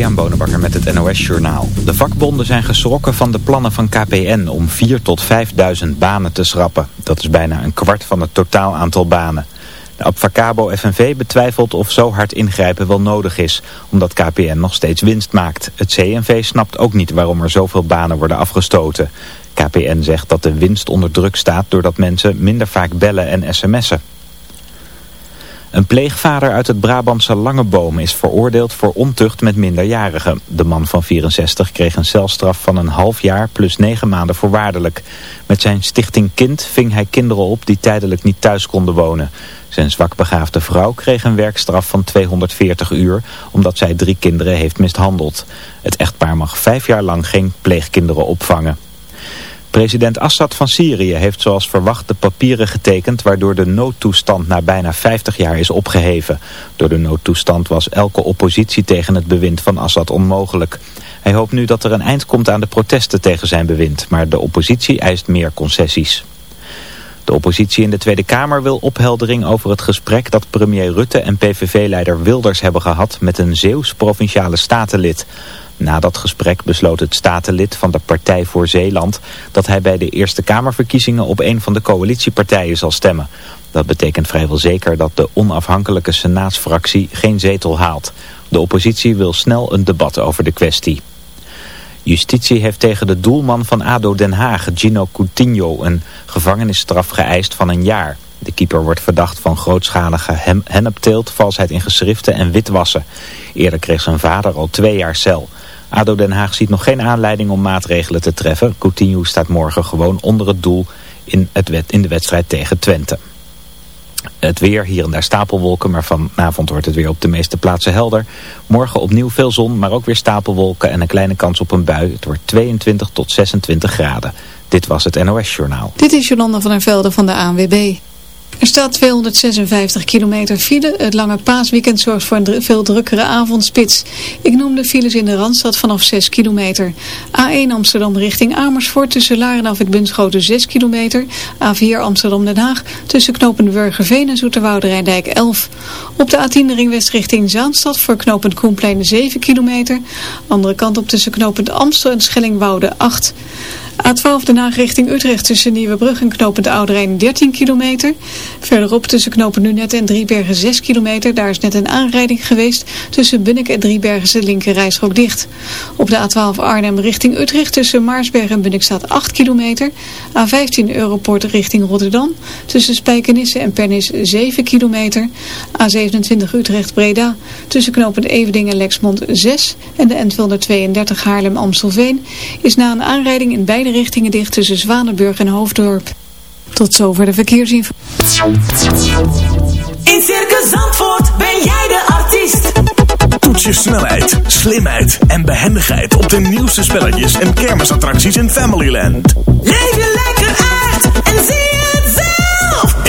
Christian Bonenbakker met het NOS Journaal. De vakbonden zijn geschrokken van de plannen van KPN om 4 tot 5.000 banen te schrappen. Dat is bijna een kwart van het totaal aantal banen. De Abfacabo FNV betwijfelt of zo hard ingrijpen wel nodig is, omdat KPN nog steeds winst maakt. Het CNV snapt ook niet waarom er zoveel banen worden afgestoten. KPN zegt dat de winst onder druk staat doordat mensen minder vaak bellen en sms'en. Een pleegvader uit het Brabantse Langeboom is veroordeeld voor ontucht met minderjarigen. De man van 64 kreeg een celstraf van een half jaar plus negen maanden voorwaardelijk. Met zijn stichting Kind ving hij kinderen op die tijdelijk niet thuis konden wonen. Zijn zwakbegaafde vrouw kreeg een werkstraf van 240 uur omdat zij drie kinderen heeft mishandeld. Het echtpaar mag vijf jaar lang geen pleegkinderen opvangen. President Assad van Syrië heeft zoals verwacht de papieren getekend waardoor de noodtoestand na bijna 50 jaar is opgeheven. Door de noodtoestand was elke oppositie tegen het bewind van Assad onmogelijk. Hij hoopt nu dat er een eind komt aan de protesten tegen zijn bewind, maar de oppositie eist meer concessies. De oppositie in de Tweede Kamer wil opheldering over het gesprek dat premier Rutte en PVV-leider Wilders hebben gehad met een Zeeuws provinciale statenlid. Na dat gesprek besloot het statenlid van de Partij voor Zeeland dat hij bij de Eerste Kamerverkiezingen op een van de coalitiepartijen zal stemmen. Dat betekent vrijwel zeker dat de onafhankelijke senaatsfractie geen zetel haalt. De oppositie wil snel een debat over de kwestie. Justitie heeft tegen de doelman van ADO Den Haag, Gino Coutinho, een gevangenisstraf geëist van een jaar. De keeper wordt verdacht van grootschalige hennepteelt, valsheid in geschriften en witwassen. Eerder kreeg zijn vader al twee jaar cel. ADO Den Haag ziet nog geen aanleiding om maatregelen te treffen. Coutinho staat morgen gewoon onder het doel in, het in de wedstrijd tegen Twente. Het weer, hier en daar stapelwolken, maar vanavond wordt het weer op de meeste plaatsen helder. Morgen opnieuw veel zon, maar ook weer stapelwolken en een kleine kans op een bui. Het wordt 22 tot 26 graden. Dit was het NOS Journaal. Dit is Jolanda van der Velde van de ANWB. Er staat 256 kilometer file. Het lange paasweekend zorgt voor een veel drukkere avondspits. Ik noem de files in de Randstad vanaf 6 kilometer. A1 Amsterdam richting Amersfoort tussen Laren af het Bunschoten 6 kilometer. A4 Amsterdam-Den Haag tussen knopend Burgerveen en Zoeterwoude Rijndijk 11. Op de A10 de ringwest richting Zaanstad voor knopend Koenplein 7 kilometer. Andere kant op tussen knopend Amstel en Schellingwoude 8 A12 Den Haag richting Utrecht tussen Nieuwebrug en knopend Oude 13 kilometer. Verderop tussen knopen Nunet en Driebergen 6 kilometer. Daar is net een aanrijding geweest. Tussen Bunnik en Driebergen is de dicht. Op de A12 Arnhem richting Utrecht tussen Maarsberg en Bunnik staat 8 kilometer. A15 Europort richting Rotterdam. Tussen Spijkenisse en Pernis 7 kilometer. A27 Utrecht Breda. Tussen knopen Evedingen en Lexmond 6. En de N232 Haarlem-Amstelveen is na een aanrijding in beide richtingen dicht tussen Zwanenburg en Hoofddorp. Tot zover de verkeersinformatie. In Circus Zandvoort ben jij de artiest. Toets je snelheid, slimheid en behendigheid op de nieuwste spelletjes en kermisattracties in Familyland. Leef je lekker uit en zie zelf.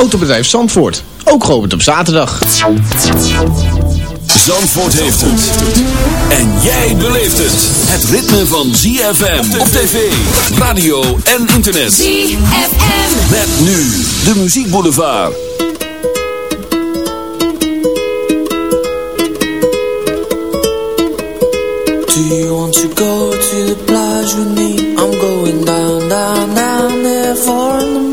Autobedrijf Zandvoort, ook geopend op zaterdag. Zandvoort heeft het. En jij beleeft het. Het ritme van ZFM op tv, radio en internet. ZFM. Met nu de muziekboulevard. Do you your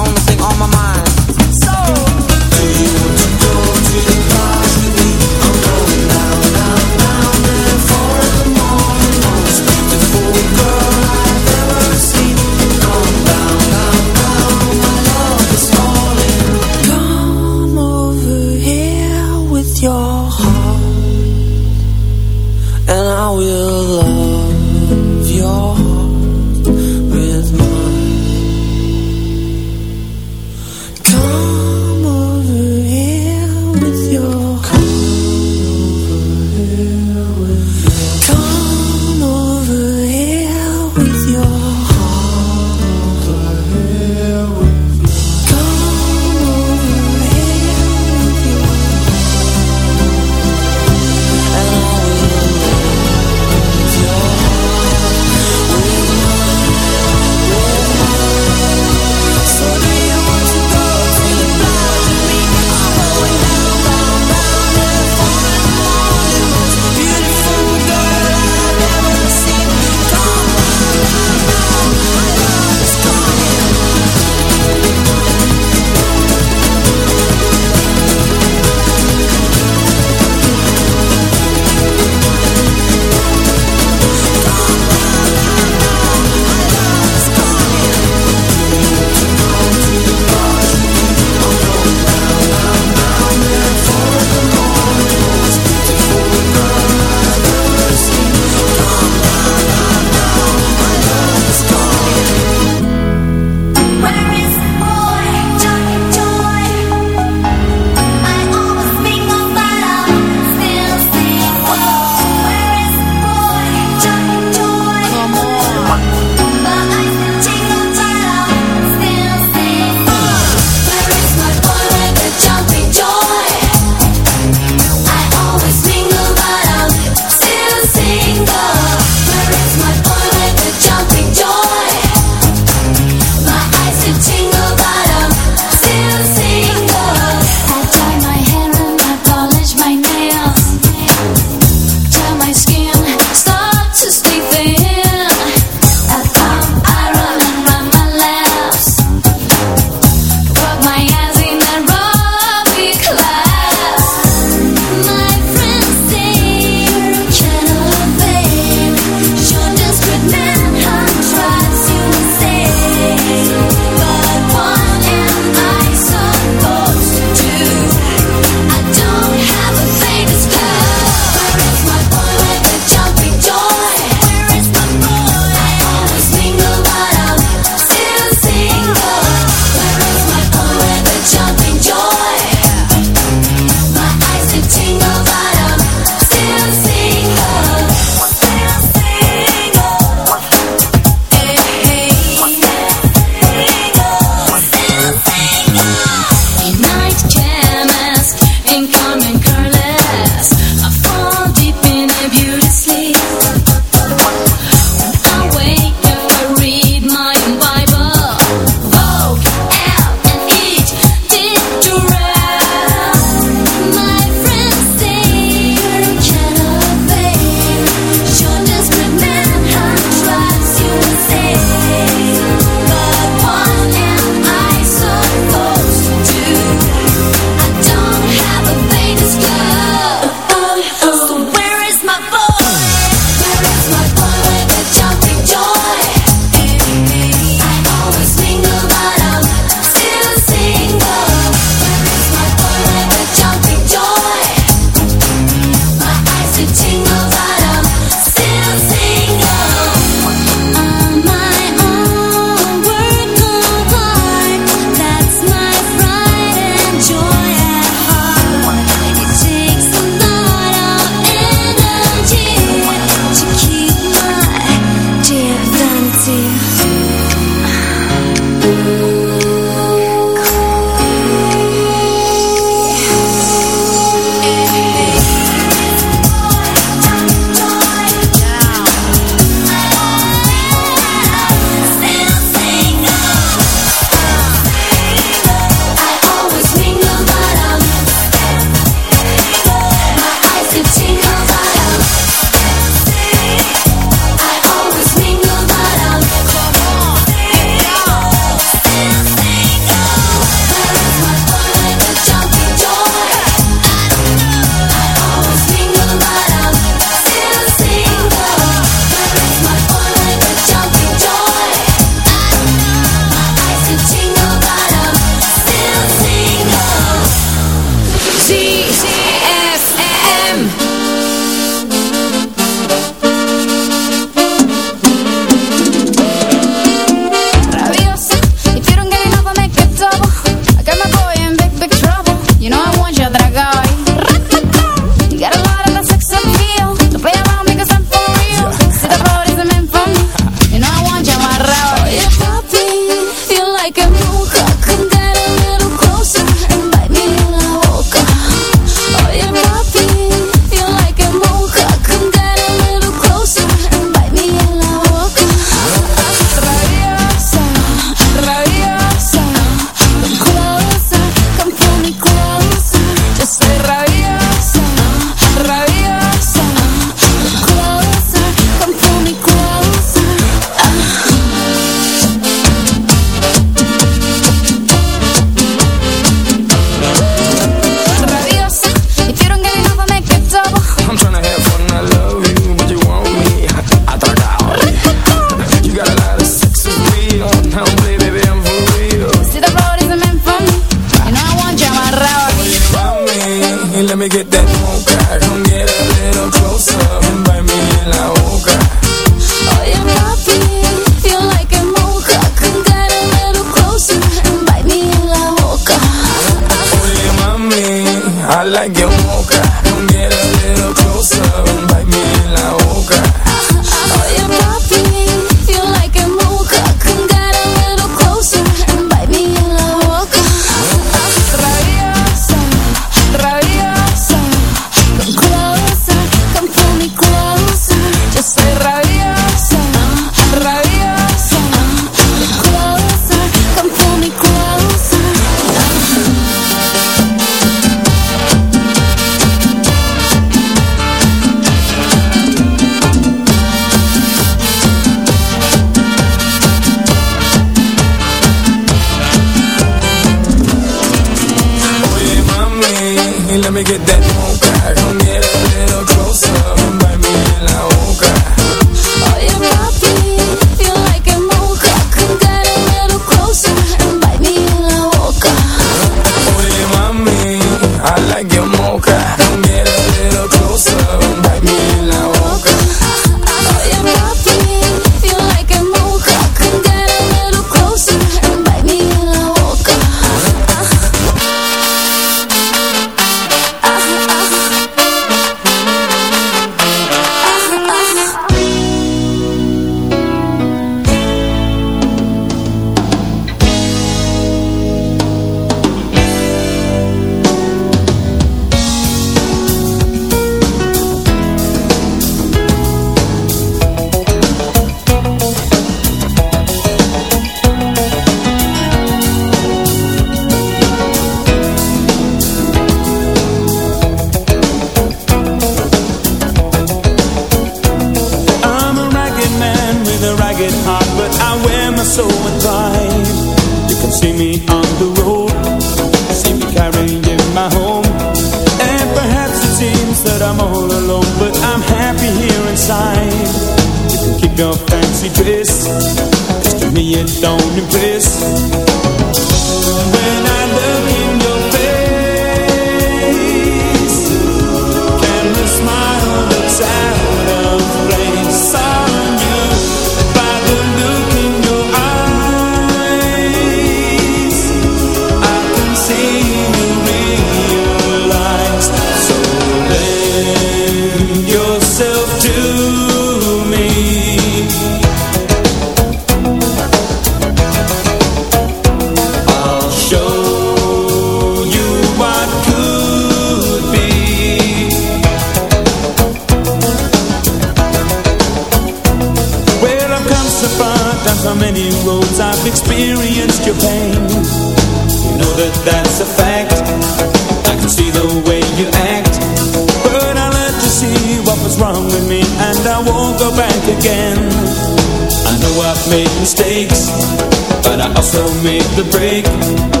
the break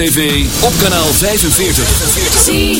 TV, op kanaal 45.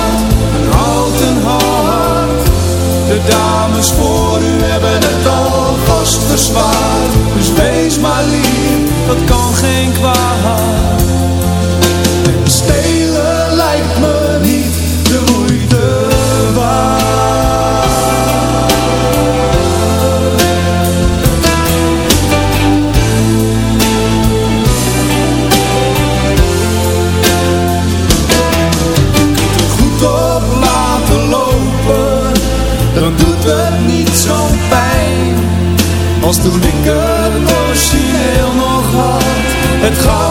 Dames voor u hebben het al vast verzwaard. Dus wees maar lief, dat kan geen kwaad. Als toen ik het origineel nog had, het goud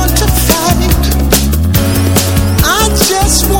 want to fight. I just want